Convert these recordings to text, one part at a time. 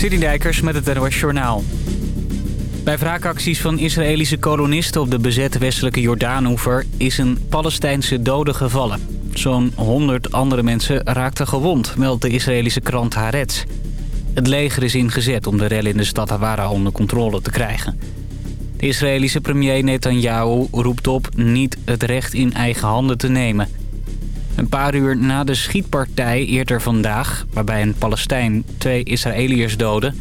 Dijkers met het NOS Journaal. Bij wraakacties van Israëlische kolonisten op de bezette westelijke Jordaanoever... is een Palestijnse dode gevallen. Zo'n 100 andere mensen raakten gewond, meldt de Israëlische krant Haaretz. Het leger is ingezet om de rel in de stad Hawara onder controle te krijgen. De Israëlische premier Netanyahu roept op niet het recht in eigen handen te nemen... Een paar uur na de schietpartij eerder vandaag... waarbij een Palestijn twee Israëliërs doodde...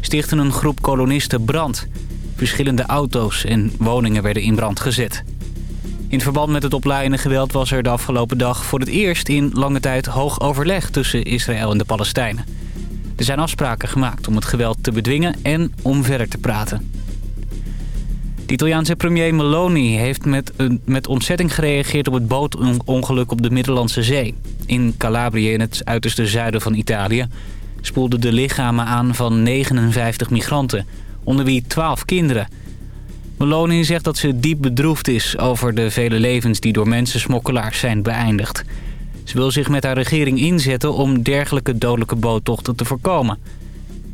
stichtte een groep kolonisten brand. Verschillende auto's en woningen werden in brand gezet. In verband met het oplaaiende geweld was er de afgelopen dag... voor het eerst in lange tijd hoog overleg tussen Israël en de Palestijnen. Er zijn afspraken gemaakt om het geweld te bedwingen en om verder te praten. De Italiaanse premier Meloni heeft met, een, met ontzetting gereageerd op het bootongeluk op de Middellandse Zee. In Calabrië, in het uiterste zuiden van Italië, spoelden de lichamen aan van 59 migranten, onder wie 12 kinderen. Meloni zegt dat ze diep bedroefd is over de vele levens die door mensensmokkelaars zijn beëindigd. Ze wil zich met haar regering inzetten om dergelijke dodelijke boottochten te voorkomen...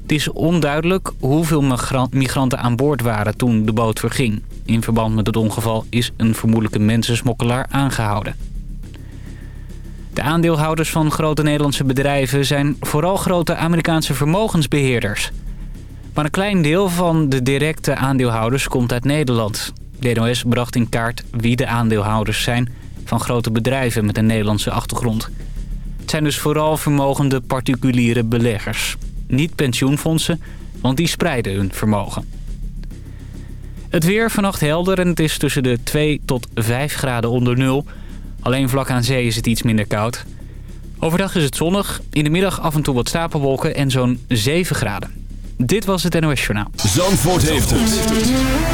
Het is onduidelijk hoeveel migranten aan boord waren toen de boot verging. In verband met het ongeval is een vermoedelijke mensensmokkelaar aangehouden. De aandeelhouders van grote Nederlandse bedrijven zijn vooral grote Amerikaanse vermogensbeheerders. Maar een klein deel van de directe aandeelhouders komt uit Nederland. De NOS bracht in kaart wie de aandeelhouders zijn van grote bedrijven met een Nederlandse achtergrond. Het zijn dus vooral vermogende particuliere beleggers niet pensioenfondsen, want die spreiden hun vermogen. Het weer vannacht helder en het is tussen de 2 tot 5 graden onder nul. Alleen vlak aan zee is het iets minder koud. Overdag is het zonnig, in de middag af en toe wat stapelwolken en zo'n 7 graden. Dit was het NOS Journaal. Zandvoort heeft het.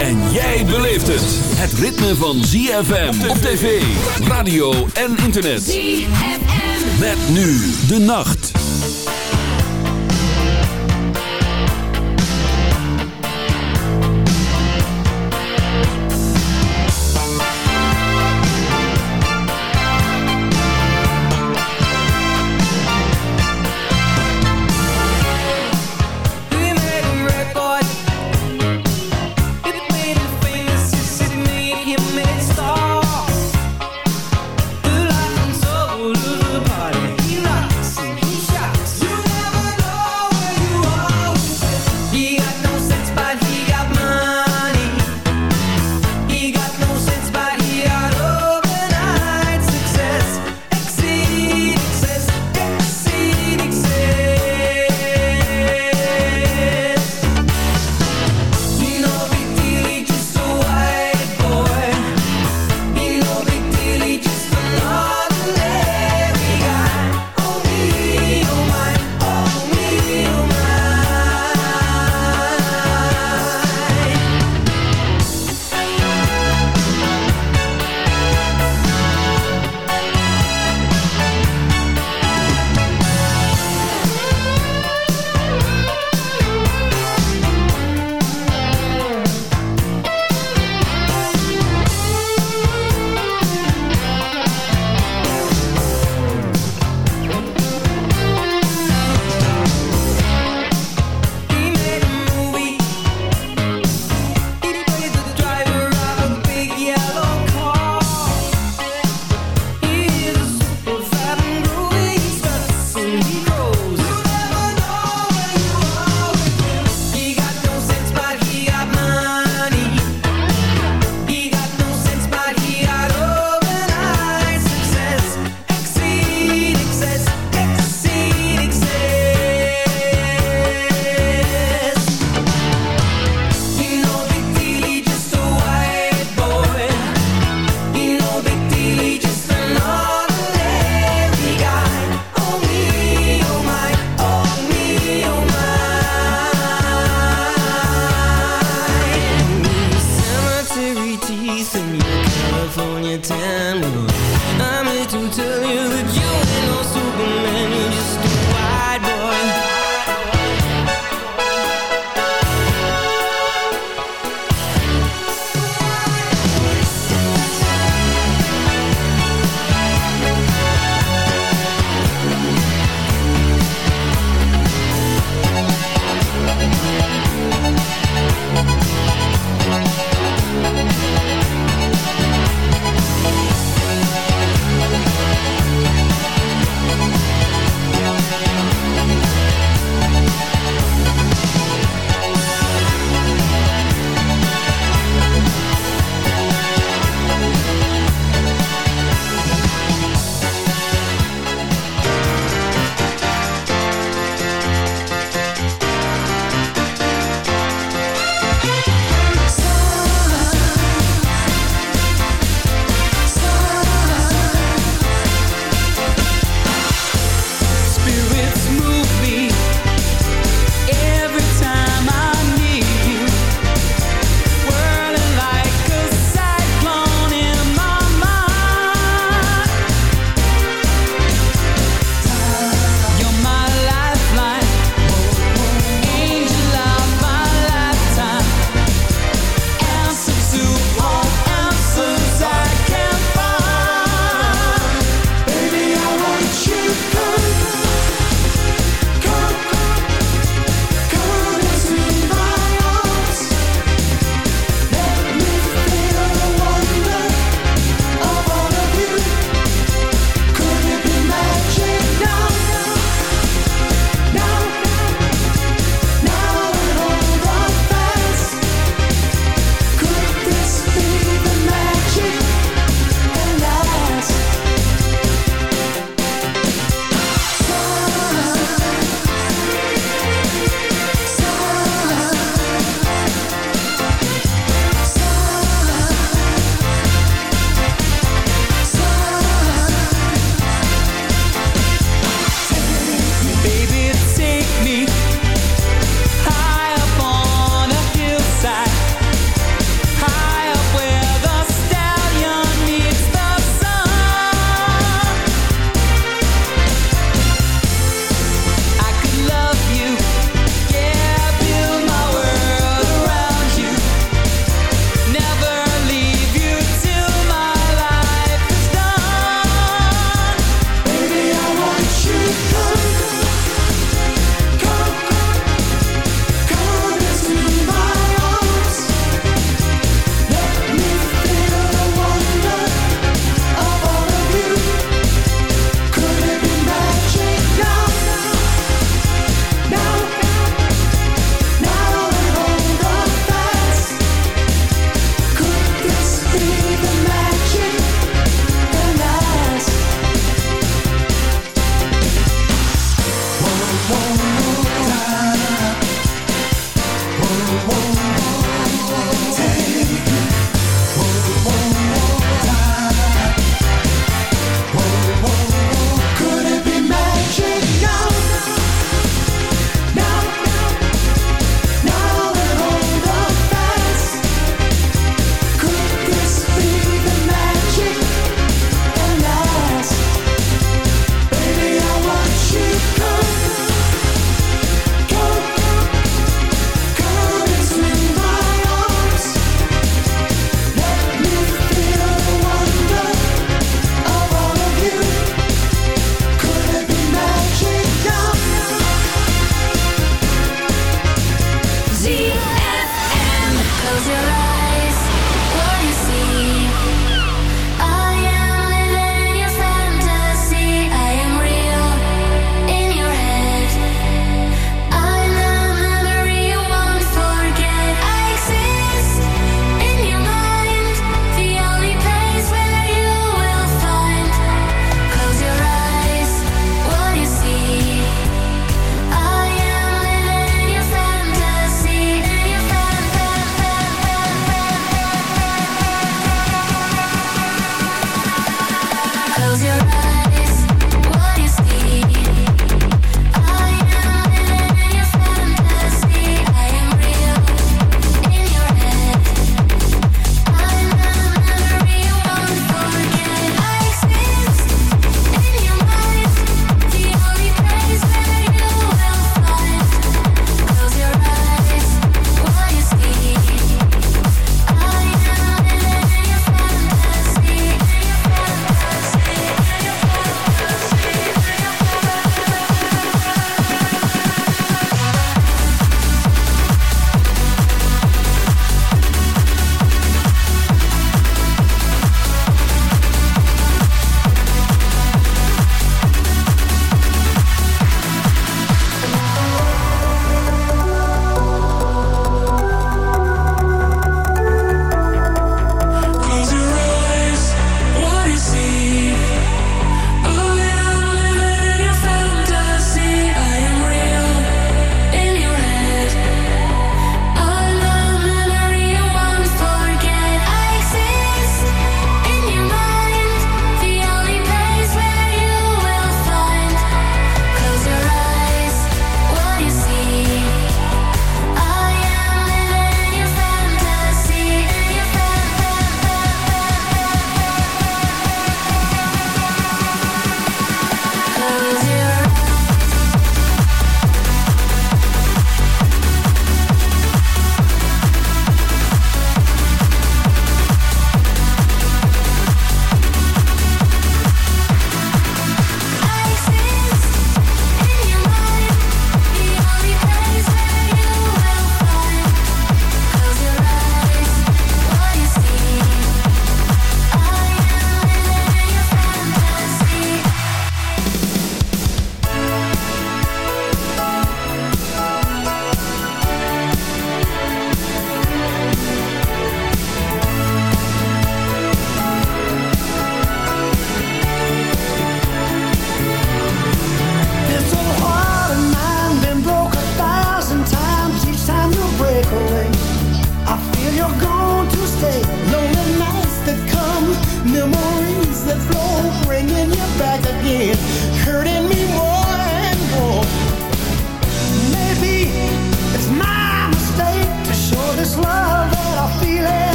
En jij beleeft het. Het ritme van ZFM op tv, radio en internet. ZFM. Met nu de nacht.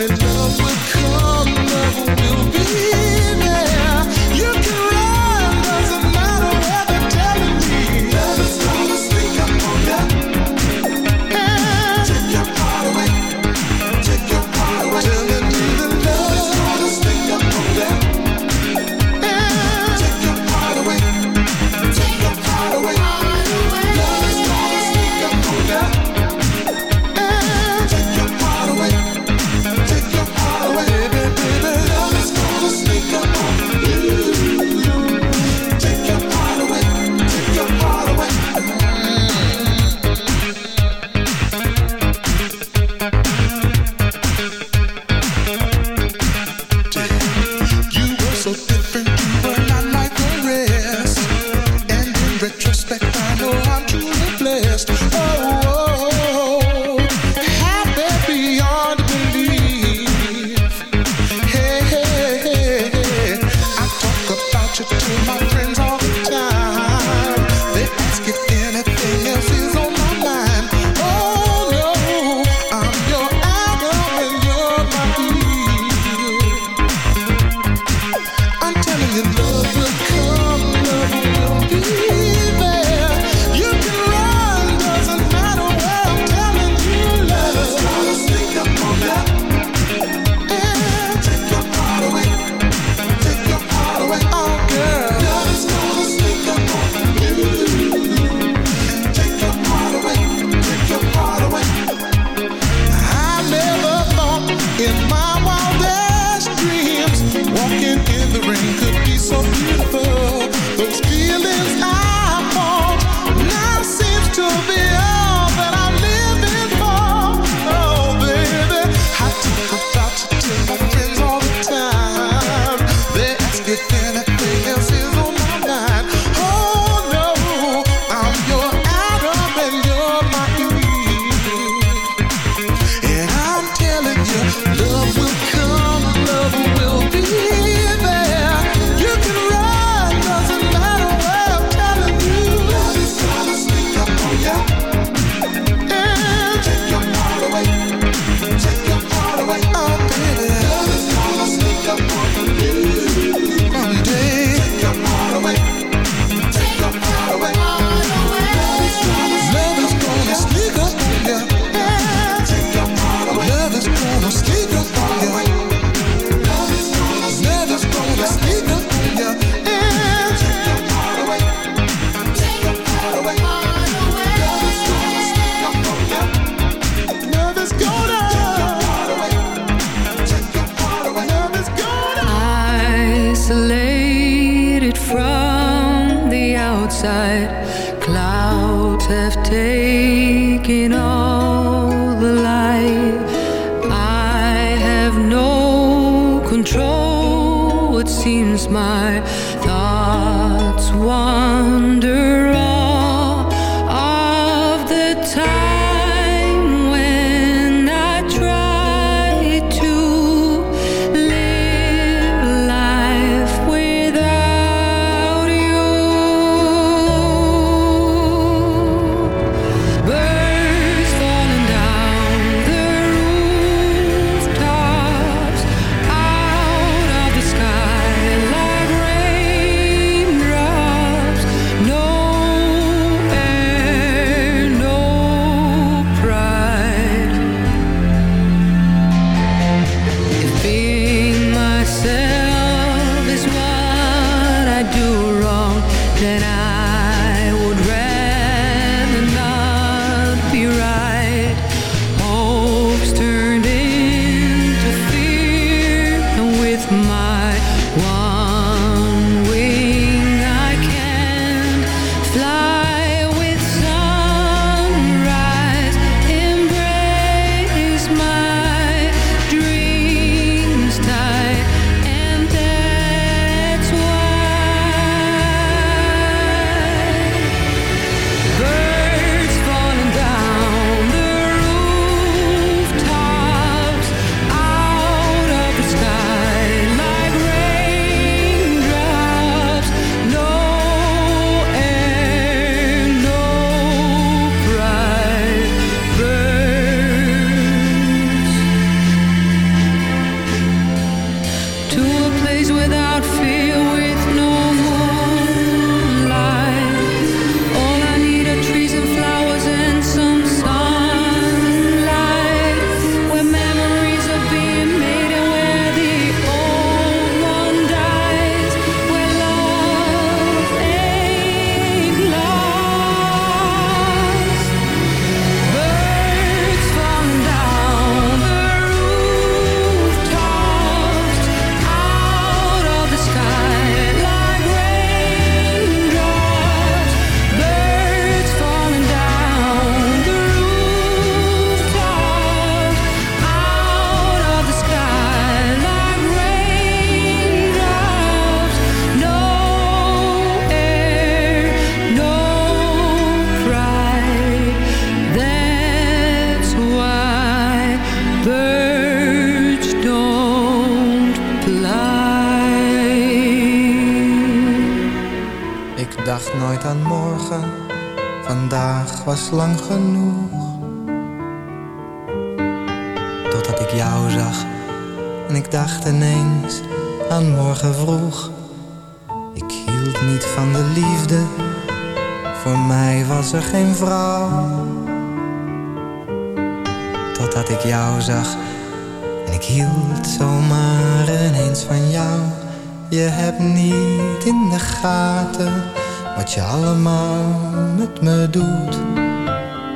in love with Walking in the rain could be so beautiful. Those feelings I geen vrouw. Totdat ik jou zag en ik hield zomaar ineens van jou. Je hebt niet in de gaten wat je allemaal met me doet.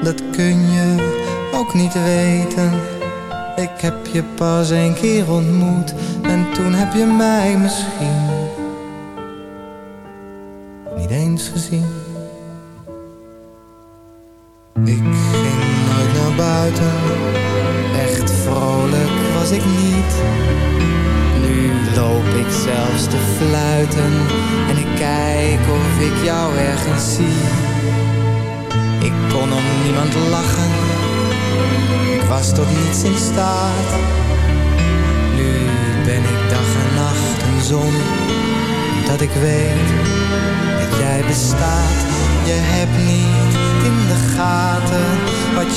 Dat kun je ook niet weten. Ik heb je pas een keer ontmoet en toen heb je mij misschien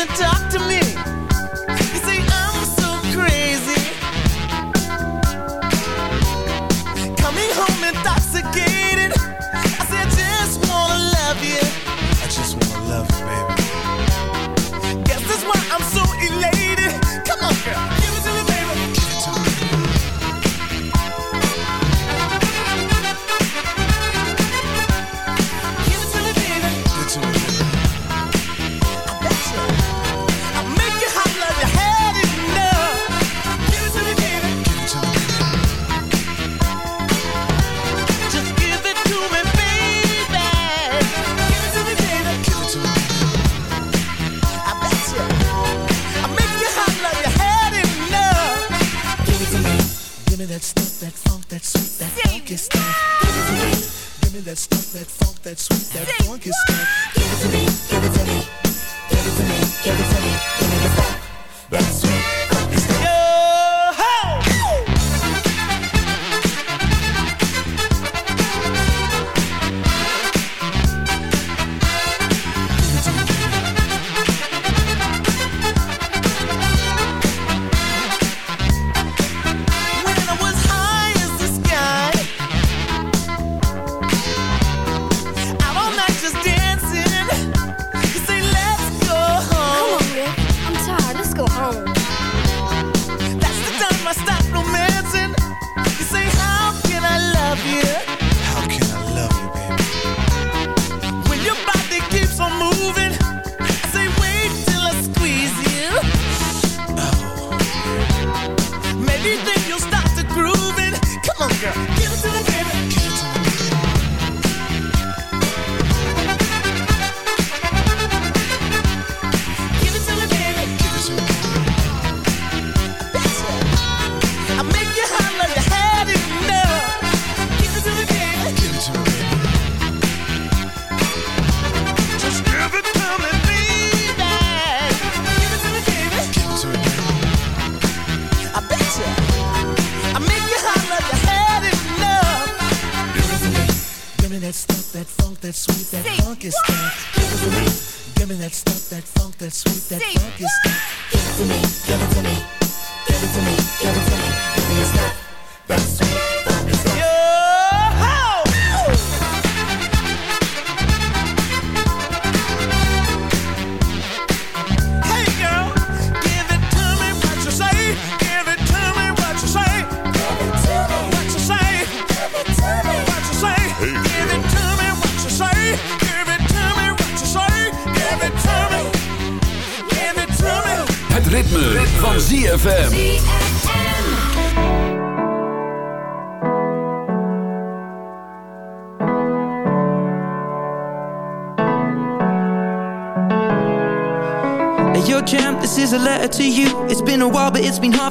even talk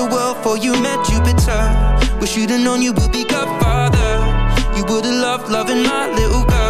The world for you met Jupiter. Wish you'd have known you would be Godfather. You would have loved loving my little girls.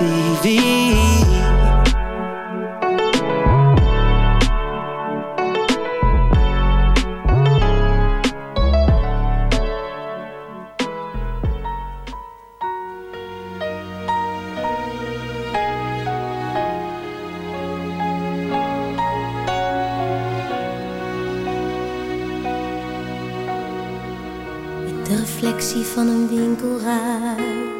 In de reflectie van een winkelruit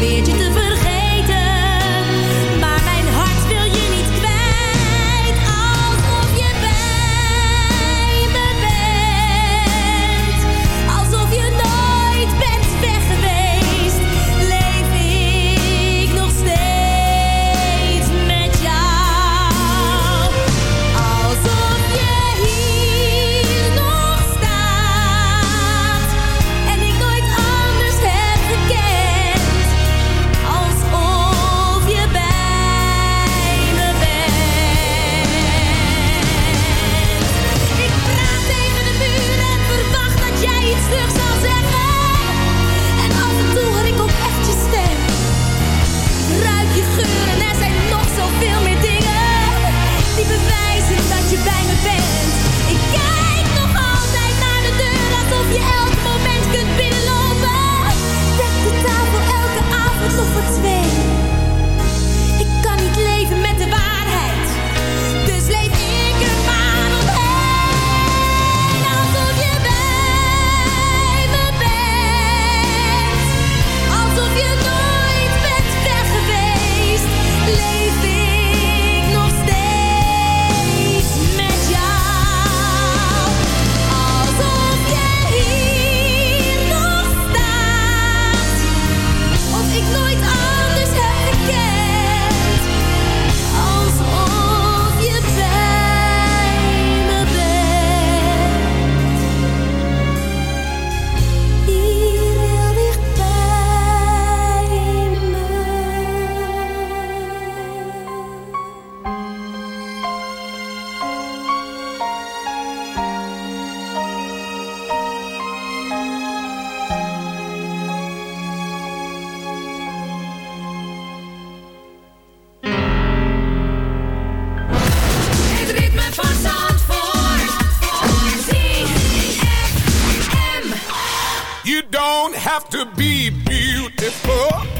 weer te have to be beautiful